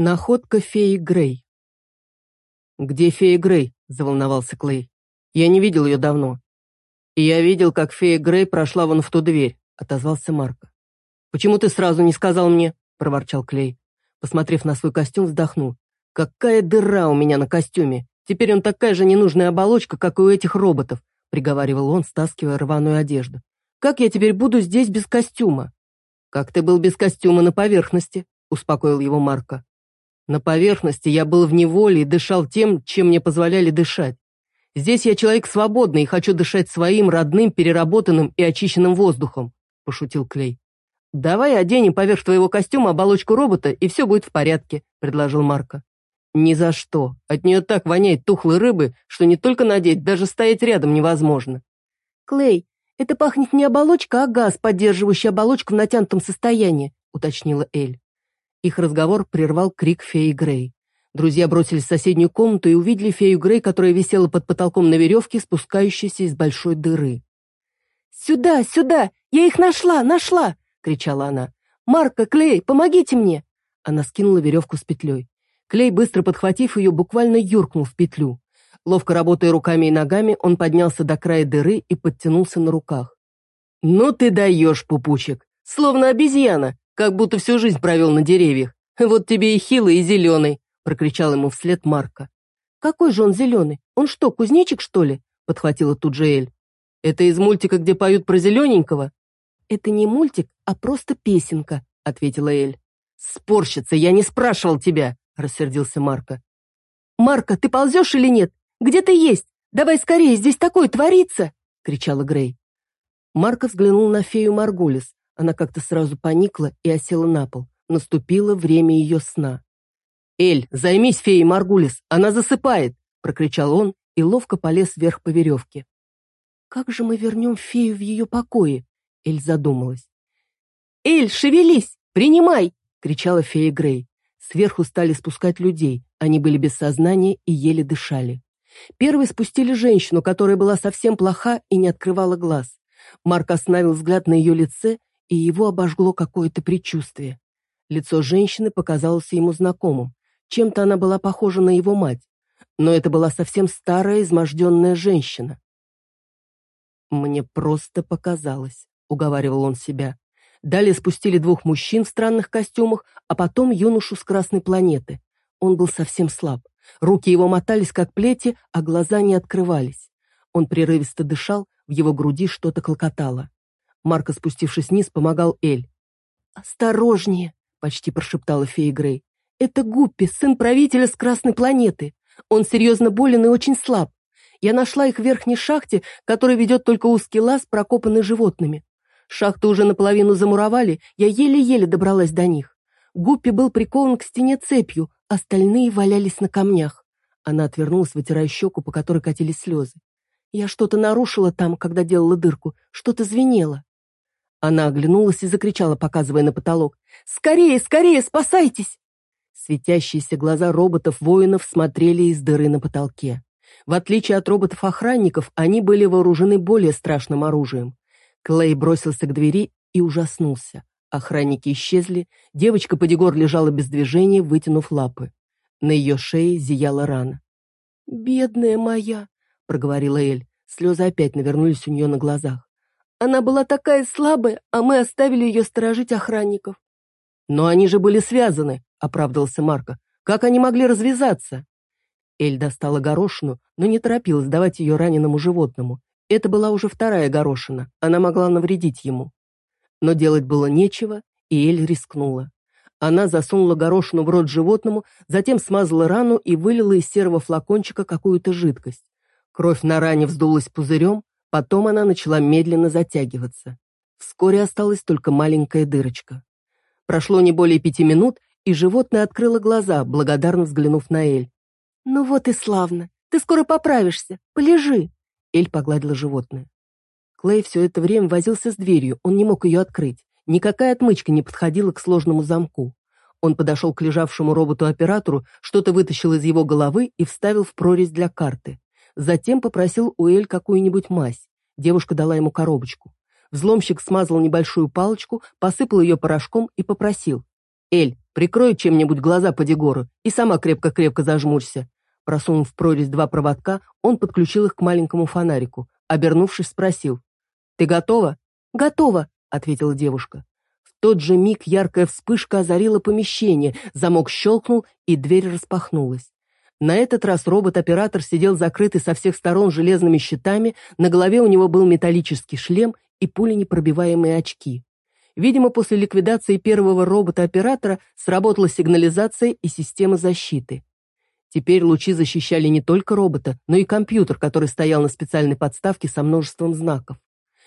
Находка феи Грей. «Где фея Грей?» – заволновался Клей. «Я не видел ее давно». «И я видел, как фея Грей прошла вон в ту дверь», – отозвался Марко. «Почему ты сразу не сказал мне?» – проворчал Клей. Посмотрев на свой костюм, вздохнул. «Какая дыра у меня на костюме! Теперь он такая же ненужная оболочка, как и у этих роботов», – приговаривал он, стаскивая рваную одежду. «Как я теперь буду здесь без костюма?» «Как ты был без костюма на поверхности?» – успокоил его Марко. На поверхности я был в неволе и дышал тем, чем мне позволяли дышать. Здесь я человек свободный и хочу дышать своим родным, переработанным и очищенным воздухом», – пошутил Клей. «Давай оденем поверх твоего костюма оболочку робота, и все будет в порядке», – предложил Марко. «Ни за что. От нее так воняет тухлой рыбы, что не только надеть, даже стоять рядом невозможно». «Клей, это пахнет не оболочка, а газ, поддерживающий оболочку в натянутом состоянии», – уточнила Эль. Их разговор прервал крик феи Грей. Друзья бросились в соседнюю комнату и увидели фею Грей, которая висела под потолком на веревке, спускающейся из большой дыры. «Сюда, сюда! Я их нашла, нашла!» — кричала она. «Марка, Клей, помогите мне!» Она скинула веревку с петлей. Клей, быстро подхватив ее, буквально юркнул в петлю. Ловко работая руками и ногами, он поднялся до края дыры и подтянулся на руках. «Ну ты даешь, пупучек! Словно обезьяна! Как будто всю жизнь провел на деревьях. Вот тебе и хилый, и зеленый», — прокричал ему вслед Марка. «Какой же он зеленый? Он что, кузнечик, что ли?» — подхватила тут же Эль. «Это из мультика, где поют про зелененького?» «Это не мультик, а просто песенка», — ответила Эль. «Спорщица, я не спрашивал тебя», — рассердился Марка. «Марка, ты ползешь или нет? Где ты есть? Давай скорее, здесь такое творится!» — кричала Грей. Марка взглянул на фею Маргулис. Она как-то сразу поникла и осела на пол. Наступило время ее сна. «Эль, займись феей Маргулис, она засыпает!» – прокричал он и ловко полез вверх по веревке. «Как же мы вернем фею в ее покое?» – Эль задумалась. «Эль, шевелись! Принимай!» – кричала фея Грей. Сверху стали спускать людей, они были без сознания и еле дышали. Первой спустили женщину, которая была совсем плоха и не открывала глаз. Марк остановил взгляд на ее лице и его обожгло какое-то предчувствие. Лицо женщины показалось ему знакомым. Чем-то она была похожа на его мать. Но это была совсем старая, изможденная женщина. «Мне просто показалось», — уговаривал он себя. Далее спустили двух мужчин в странных костюмах, а потом юношу с Красной планеты. Он был совсем слаб. Руки его мотались, как плети, а глаза не открывались. Он прерывисто дышал, в его груди что-то клокотало. Марко, спустившись вниз, помогал Эль. «Осторожнее!» — почти прошептала фея Грей. «Это Гуппи, сын правителя с Красной планеты. Он серьезно болен и очень слаб. Я нашла их в верхней шахте, которая ведет только узкий лаз, прокопанный животными. Шахту уже наполовину замуровали, я еле-еле добралась до них. Гуппи был прикован к стене цепью, остальные валялись на камнях. Она отвернулась, вытирая щеку, по которой катились слезы. Я что-то нарушила там, когда делала дырку, что-то звенело. Она оглянулась и закричала, показывая на потолок. «Скорее, скорее, спасайтесь!» Светящиеся глаза роботов-воинов смотрели из дыры на потолке. В отличие от роботов-охранников, они были вооружены более страшным оружием. Клей бросился к двери и ужаснулся. Охранники исчезли, девочка Падигор лежала без движения, вытянув лапы. На ее шее зияла рана. «Бедная моя!» — проговорила Эль. Слезы опять навернулись у нее на глазах. Она была такая слабая, а мы оставили ее сторожить охранников. Но они же были связаны, оправдывался Марко. Как они могли развязаться? Эль достала горошину, но не торопилась давать ее раненому животному. Это была уже вторая горошина, она могла навредить ему. Но делать было нечего, и Эль рискнула. Она засунула горошину в рот животному, затем смазала рану и вылила из серого флакончика какую-то жидкость. Кровь на ране вздулась пузырем, Потом она начала медленно затягиваться. Вскоре осталась только маленькая дырочка. Прошло не более пяти минут, и животное открыло глаза, благодарно взглянув на Эль. «Ну вот и славно. Ты скоро поправишься. Полежи». Эль погладила животное. Клей все это время возился с дверью, он не мог ее открыть. Никакая отмычка не подходила к сложному замку. Он подошел к лежавшему роботу-оператору, что-то вытащил из его головы и вставил в прорезь для карты. Затем попросил у Эль какую-нибудь мазь. Девушка дала ему коробочку. Взломщик смазал небольшую палочку, посыпал ее порошком и попросил. «Эль, Прикрой чем-нибудь глаза по Дегору и сама крепко-крепко зажмурься. Просунув в прорезь два проводка, он подключил их к маленькому фонарику. Обернувшись, спросил. «Ты готова?» «Готова», — ответила девушка. В тот же миг яркая вспышка озарила помещение, замок щелкнул, и дверь распахнулась. На этот раз робот-оператор сидел закрытый со всех сторон железными щитами, на голове у него был металлический шлем и пуленепробиваемые очки. Видимо, после ликвидации первого робота-оператора сработала сигнализация и система защиты. Теперь лучи защищали не только робота, но и компьютер, который стоял на специальной подставке со множеством знаков.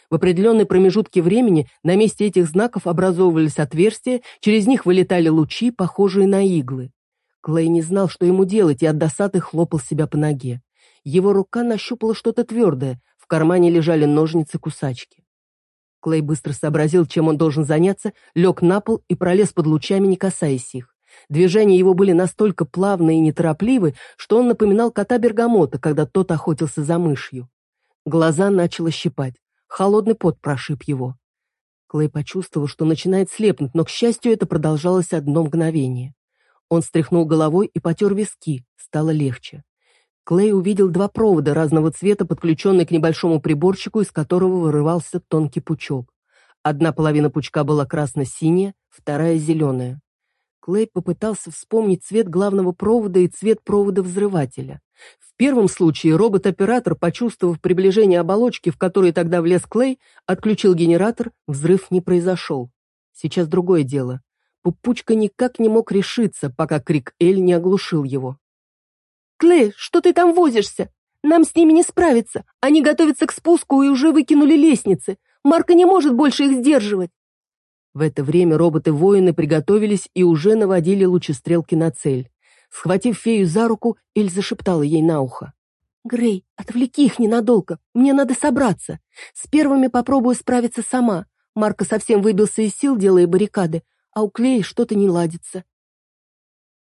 В определенные промежутки времени на месте этих знаков образовывались отверстия, через них вылетали лучи, похожие на иглы. Клей не знал, что ему делать, и от досады хлопал себя по ноге. Его рука нащупала что-то твердое, в кармане лежали ножницы-кусачки. Клей быстро сообразил, чем он должен заняться, лег на пол и пролез под лучами, не касаясь их. Движения его были настолько плавные и неторопливы, что он напоминал кота Бергамота, когда тот охотился за мышью. Глаза начало щипать. Холодный пот прошиб его. Клей почувствовал, что начинает слепнуть, но, к счастью, это продолжалось одно мгновение. Он стряхнул головой и потер виски. Стало легче. Клей увидел два провода разного цвета, подключенные к небольшому приборчику, из которого вырывался тонкий пучок. Одна половина пучка была красно-синяя, вторая — зеленая. Клей попытался вспомнить цвет главного провода и цвет провода взрывателя. В первом случае робот-оператор, почувствовав приближение оболочки, в которую тогда влез Клей, отключил генератор, взрыв не произошел. Сейчас другое дело. Пупучка никак не мог решиться, пока крик Эль не оглушил его. «Клей, что ты там возишься? Нам с ними не справиться. Они готовятся к спуску и уже выкинули лестницы. Марка не может больше их сдерживать». В это время роботы-воины приготовились и уже наводили лучестрелки на цель. Схватив фею за руку, Эль зашептала ей на ухо. «Грей, отвлеки их ненадолго. Мне надо собраться. С первыми попробую справиться сама. Марка совсем выбился из сил, делая баррикады, а у Клея что-то не ладится.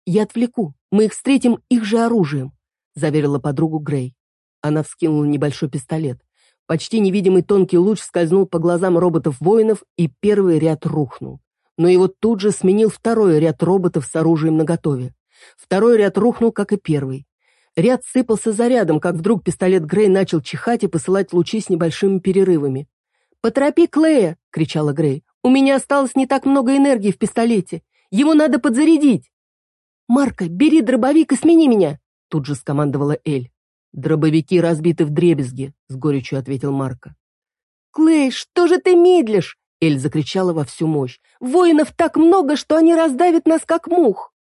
«Я отвлеку. Мы их встретим их же оружием», — заверила подругу Грей. Она вскинула небольшой пистолет. Почти невидимый тонкий луч скользнул по глазам роботов-воинов, и первый ряд рухнул. Но его тут же сменил второй ряд роботов с оружием наготове. Второй ряд рухнул, как и первый. Ряд сыпался за рядом, как вдруг пистолет Грей начал чихать и посылать лучи с небольшими перерывами. «Поторопи Клея!» — кричала Грей. «У меня осталось не так много энергии в пистолете. Его надо подзарядить!» «Марка, бери дробовик и смени меня!» Тут же скомандовала Эль. «Дробовики разбиты в дребезги», — с горечью ответил Марка. «Клей, что же ты медлишь?» Эль закричала во всю мощь. «Воинов так много, что они раздавят нас, как мух!»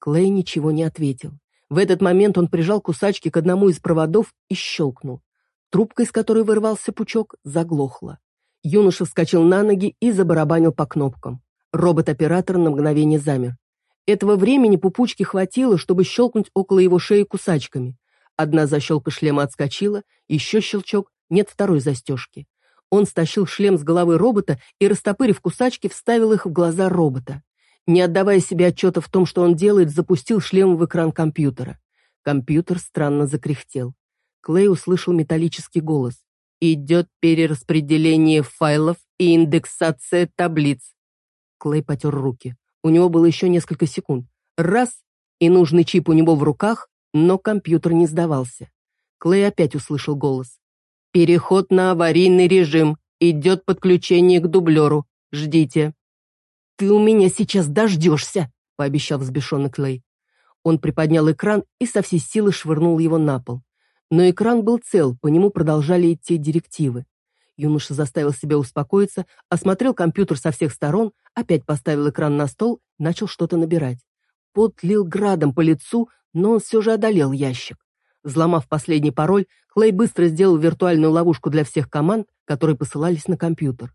Клей ничего не ответил. В этот момент он прижал кусачки к одному из проводов и щелкнул. Трубка, из которой вырвался пучок, заглохла. Юноша вскочил на ноги и забарабанил по кнопкам. Робот-оператор на мгновение замер. Этого времени пупучки хватило, чтобы щелкнуть около его шеи кусачками. Одна защелка шлема отскочила, еще щелчок, нет второй застежки. Он стащил шлем с головы робота и, растопырив кусачки, вставил их в глаза робота. Не отдавая себе отчета в том, что он делает, запустил шлем в экран компьютера. Компьютер странно закряхтел. Клей услышал металлический голос. «Идет перераспределение файлов и индексация таблиц». Клей потер руки. У него было еще несколько секунд. Раз, и нужный чип у него в руках, но компьютер не сдавался. Клей опять услышал голос. «Переход на аварийный режим. Идет подключение к дублеру. Ждите». «Ты у меня сейчас дождешься», — пообещал взбешенный Клей. Он приподнял экран и со всей силы швырнул его на пол. Но экран был цел, по нему продолжали идти директивы. Юноша заставил себя успокоиться, осмотрел компьютер со всех сторон, опять поставил экран на стол, начал что-то набирать. Пот лил градом по лицу, но он все же одолел ящик. Взломав последний пароль, Клей быстро сделал виртуальную ловушку для всех команд, которые посылались на компьютер.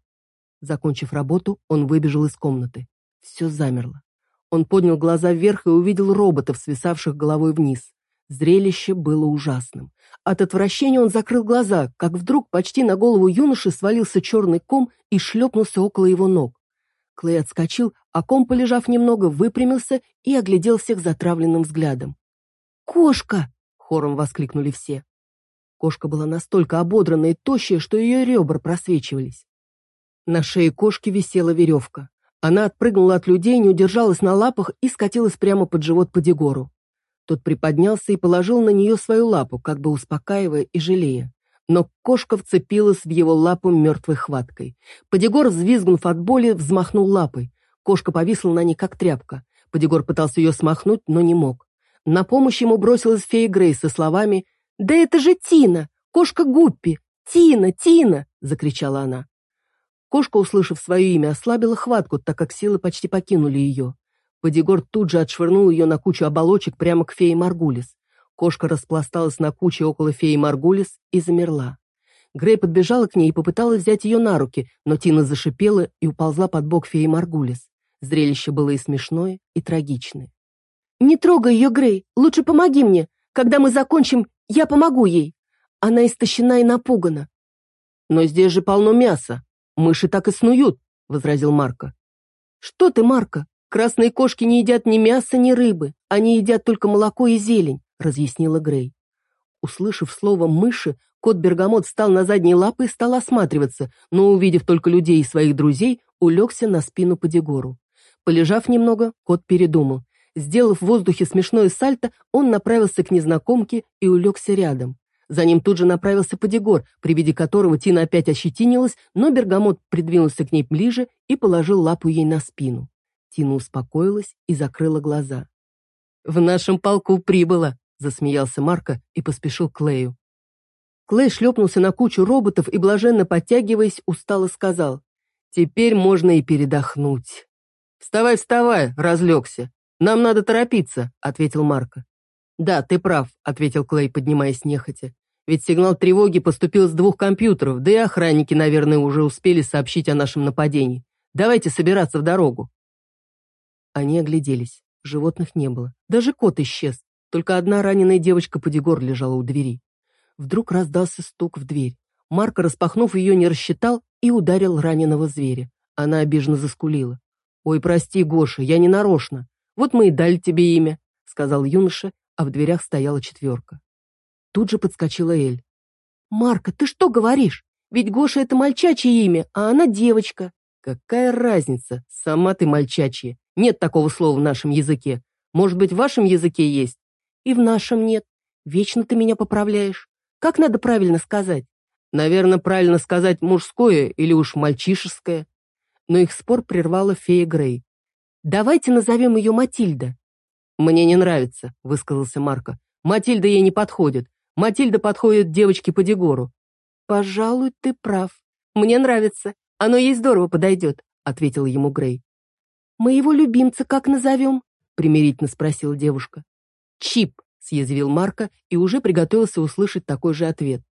Закончив работу, он выбежал из комнаты. Все замерло. Он поднял глаза вверх и увидел роботов, свисавших головой вниз. Зрелище было ужасным. От отвращения он закрыл глаза, как вдруг почти на голову юноши свалился черный ком и шлепнулся около его ног. Клей отскочил, а ком, полежав немного, выпрямился и оглядел всех затравленным взглядом. «Кошка!» — хором воскликнули все. Кошка была настолько ободранная и тощая, что ее ребра просвечивались. На шее кошки висела веревка. Она отпрыгнула от людей, не удержалась на лапах и скатилась прямо под живот Падигору. Тот приподнялся и положил на нее свою лапу, как бы успокаивая и жалея. Но кошка вцепилась в его лапу мертвой хваткой. Падигор, взвизгнув от боли, взмахнул лапой. Кошка повисла на ней, как тряпка. Падигор пытался ее смахнуть, но не мог. На помощь ему бросилась фея Грей со словами «Да это же Тина! Кошка Гуппи! Тина! Тина!» — закричала она. Кошка, услышав свое имя, ослабила хватку, так как силы почти покинули ее. Падигор тут же отшвырнул ее на кучу оболочек прямо к фее Маргулис. Кошка распласталась на куче около феи Маргулис и замерла. Грей подбежала к ней и попыталась взять ее на руки, но Тина зашипела и уползла под бок феи Маргулис. Зрелище было и смешное, и трагичное. «Не трогай ее, Грей, лучше помоги мне. Когда мы закончим, я помогу ей. Она истощена и напугана». «Но здесь же полно мяса», «Мыши так и снуют», — возразил Марко. «Что ты, Марко? Красные кошки не едят ни мяса, ни рыбы. Они едят только молоко и зелень», — разъяснила Грей. Услышав слово «мыши», кот-бергамот встал на задние лапы и стал осматриваться, но, увидев только людей и своих друзей, улегся на спину по Дегору. Полежав немного, кот передумал. Сделав в воздухе смешное сальто, он направился к незнакомке и улегся рядом. За ним тут же направился Падигор, при виде которого Тина опять ощетинилась, но Бергамот придвинулся к ней ближе и положил лапу ей на спину. Тина успокоилась и закрыла глаза. «В нашем полку прибыло!» — засмеялся Марко и поспешил к Клею. Клей шлепнулся на кучу роботов и, блаженно подтягиваясь, устало сказал. «Теперь можно и передохнуть». «Вставай, вставай!» — разлегся. «Нам надо торопиться», — ответил Марко. «Да, ты прав», — ответил Клей, поднимаясь нехотя. Ведь сигнал тревоги поступил с двух компьютеров, да и охранники, наверное, уже успели сообщить о нашем нападении. Давайте собираться в дорогу. Они огляделись. Животных не было. Даже кот исчез. Только одна раненая девочка Падигор лежала у двери. Вдруг раздался стук в дверь. Марко, распахнув ее, не рассчитал и ударил раненого зверя. Она обиженно заскулила. «Ой, прости, Гоша, я не нарочно. Вот мы и дали тебе имя», — сказал юноша, а в дверях стояла четверка. Тут же подскочила Эль. «Марка, ты что говоришь? Ведь Гоша — это мальчачье имя, а она девочка». «Какая разница? Сама ты мальчачья. Нет такого слова в нашем языке. Может быть, в вашем языке есть?» «И в нашем нет. Вечно ты меня поправляешь. Как надо правильно сказать?» «Наверное, правильно сказать мужское или уж мальчишеское». Но их спор прервала фея Грей. «Давайте назовем ее Матильда». «Мне не нравится», — высказался Марко. «Матильда ей не подходит. Матильда подходит девочке по Дегору». «Пожалуй, ты прав. Мне нравится. Оно ей здорово подойдет», — ответила ему Грей. «Мы его любимца как назовем?» — примирительно спросила девушка. «Чип», — съязвил Марко и уже приготовился услышать такой же ответ.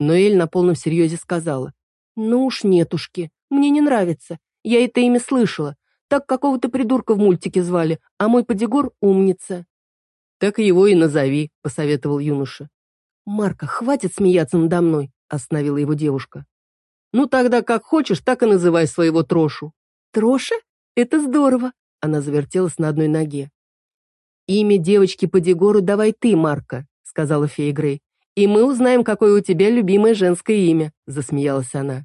Но Эль на полном серьезе сказала. «Ну уж нетушки, мне не нравится. Я это имя слышала. Так какого-то придурка в мультике звали, а мой подигор умница». «Так его и назови», — посоветовал юноша. «Марка, хватит смеяться надо мной», — остановила его девушка. «Ну тогда как хочешь, так и называй своего Трошу». «Троша? Это здорово!» — она завертелась на одной ноге. «Имя девочки по Дегору давай ты, Марка», — сказала фея Грей. «И мы узнаем, какое у тебя любимое женское имя», — засмеялась она.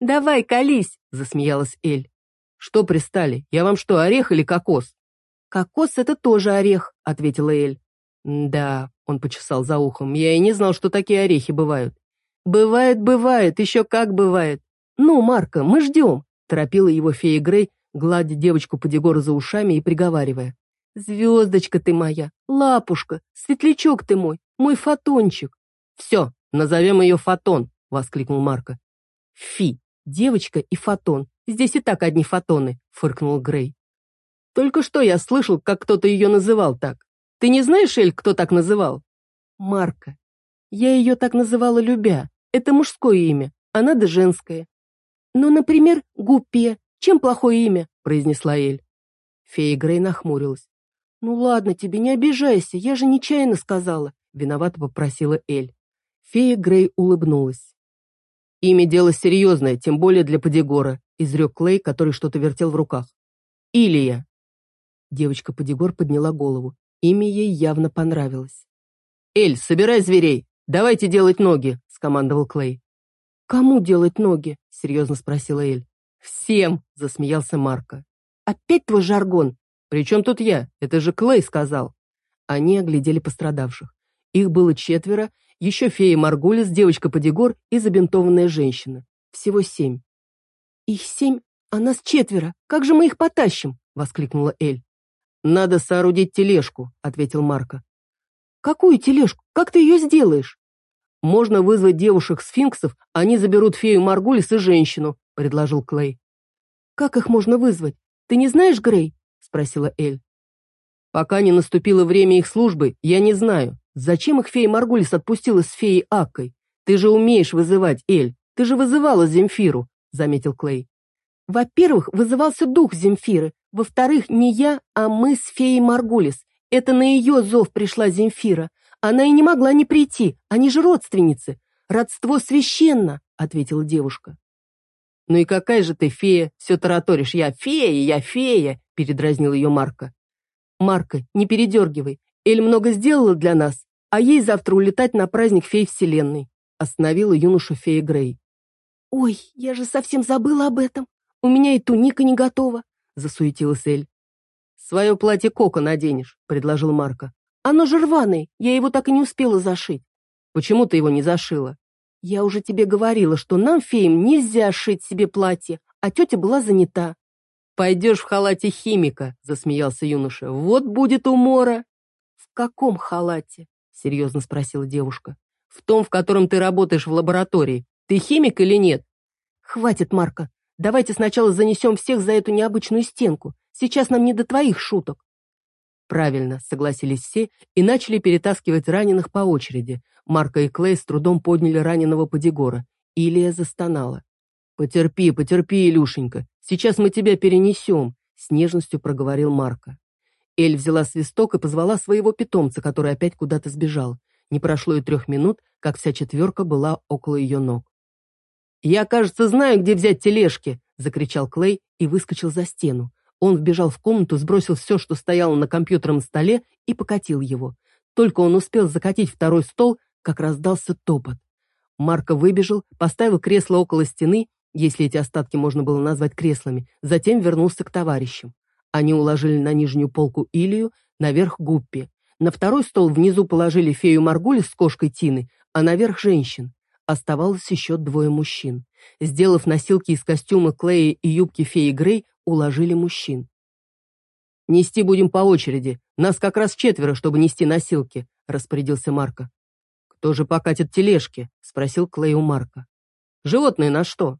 «Давай, колись», — засмеялась Эль. «Что пристали? Я вам что, орех или кокос?» «Кокос — это тоже орех», — ответила Эль. «Да», — он почесал за ухом, — «я и не знал, что такие орехи бывают». «Бывает, бывает, еще как бывает. Ну, Марка, мы ждем», — торопила его фея Грей, гладя девочку по Дегору за ушами и приговаривая. «Звездочка ты моя, лапушка, светлячок ты мой, мой фотончик». «Все, назовем ее Фотон», — воскликнул Марка. «Фи, девочка и Фотон. Здесь и так одни фотоны», — фыркнул Грей. «Только что я слышал, как кто-то ее называл так. Ты не знаешь, Эль, кто так называл?» «Марка. Я ее так называла любя. Это мужское имя, а надо женское. Ну, например, Гуппия. Чем плохое имя?» — произнесла Эль. Фея Грей нахмурилась. «Ну ладно, тебе не обижайся, я же нечаянно сказала», — виновато попросила Эль. Фея Грей улыбнулась. «Имя дело серьезное, тем более для Падигора», — изрек Клей, который что-то вертел в руках. «Илия». Девочка Падигор подняла голову. Имя ей явно понравилось. «Эль, собирай зверей! Давайте делать ноги!» — скомандовал Клей. «Кому делать ноги?» — серьезно спросила Эль. «Всем!» — засмеялся Марко. опять твой жаргон?» «При чем тут я? Это же Клей сказал». Они оглядели пострадавших. Их было четверо, еще фея Маргулис, девочка Подигор и забинтованная женщина. Всего семь. «Их семь, а нас четверо. Как же мы их потащим?» — воскликнула Эль. «Надо соорудить тележку», — ответил Марко. «Какую тележку? Как ты ее сделаешь?» «Можно вызвать девушек-сфинксов, они заберут фею Маргулис и женщину», — предложил Клей. «Как их можно вызвать? Ты не знаешь, Грей?» — спросила Эль. «Пока не наступило время их службы, я не знаю. Зачем их фея Маргулис отпустила с феей Аккой? Ты же умеешь вызывать, Эль. Ты же вызывала Земфиру», — заметил Клей. «Во-первых, вызывался дух Земфиры. Во-вторых, не я, а мы с феей Маргулис. Это на ее зов пришла Земфира. Она и не могла не прийти, они же родственницы. Родство священно», — ответила девушка. «Ну и какая же ты фея? Все тараторишь. Я фея, я фея!» — передразнил ее Марка. «Марка, не передергивай. Эль много сделала для нас, а ей завтра улетать на праздник фей Вселенной», — остановила юношу фея Грей. «Ой, я же совсем забыла об этом. У меня и туника не готова», — засуетилась Эль. «Свое платье Кока наденешь», — предложил Марка. «Оно же рваное, я его так и не успела зашить». «Почему ты его не зашила?» «Я уже тебе говорила, что нам, феям, нельзя шить себе платье, а тетя была занята». «Пойдешь в халате химика», — засмеялся юноша. «Вот будет умора». «В каком халате?» — серьезно спросила девушка. «В том, в котором ты работаешь в лаборатории. Ты химик или нет?» «Хватит, Марка. Давайте сначала занесем всех за эту необычную стенку. Сейчас нам не до твоих шуток». Правильно, согласились все и начали перетаскивать раненых по очереди. Марка и Клей с трудом подняли раненого Подигора. Илия застонала. «Потерпи, потерпи, Илюшенька, сейчас мы тебя перенесем», с нежностью проговорил Марка. Эль взяла свисток и позвала своего питомца, который опять куда-то сбежал. Не прошло и трех минут, как вся четверка была около ее ног. «Я, кажется, знаю, где взять тележки!» — закричал Клей и выскочил за стену. Он вбежал в комнату, сбросил все, что стояло на компьютерном столе, и покатил его. Только он успел закатить второй стол, как раздался топот. Марко выбежал, поставил кресло около стены, если эти остатки можно было назвать креслами, затем вернулся к товарищам. Они уложили на нижнюю полку Илью, наверх Гуппи. На второй стол внизу положили фею Маргулис с кошкой Тины, а наверх женщин. Оставалось еще двое мужчин. Сделав носилки из костюма Клея и юбки феи Грей, уложили мужчин. «Нести будем по очереди. Нас как раз четверо, чтобы нести носилки», — распорядился Марко. «Кто же покатит тележки?» — спросил Клей у Марка. «Животные на что?»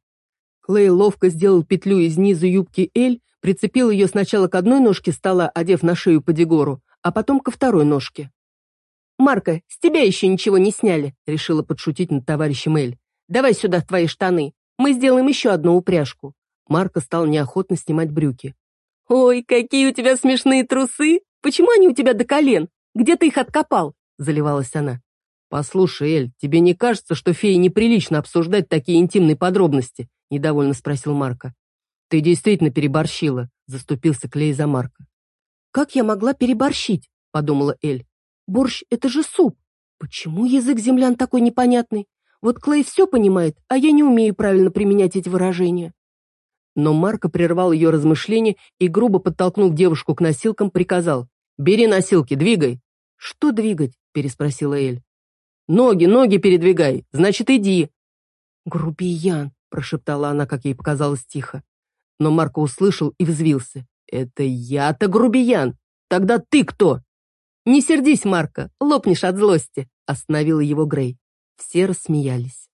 Клей ловко сделал петлю из низа юбки Эль, прицепил ее сначала к одной ножке стола, одев на шею по дегору, а потом ко второй ножке. «Марка, с тебя еще ничего не сняли», — решила подшутить над товарищем Эль. «Давай сюда твои штаны. Мы сделаем еще одну упряжку». Марка стал неохотно снимать брюки. «Ой, какие у тебя смешные трусы! Почему они у тебя до колен? Где ты их откопал?» — заливалась она. «Послушай, Эль, тебе не кажется, что фее неприлично обсуждать такие интимные подробности?» — недовольно спросил Марка. «Ты действительно переборщила», — заступился Клей за Марка. «Как я могла переборщить?» — подумала Эль. Борщ — это же суп. Почему язык землян такой непонятный? Вот Клей все понимает, а я не умею правильно применять эти выражения. Но Марко прервал ее размышления и, грубо подтолкнув девушку к носилкам, приказал. «Бери носилки, двигай». «Что двигать?» — переспросила Эль. «Ноги, ноги передвигай, значит, иди». «Грубиян», — прошептала она, как ей показалось тихо. Но Марко услышал и взвился. «Это я-то грубиян! Тогда ты кто?» «Не сердись, Марко, лопнешь от злости», — остановила его Грей. Все рассмеялись.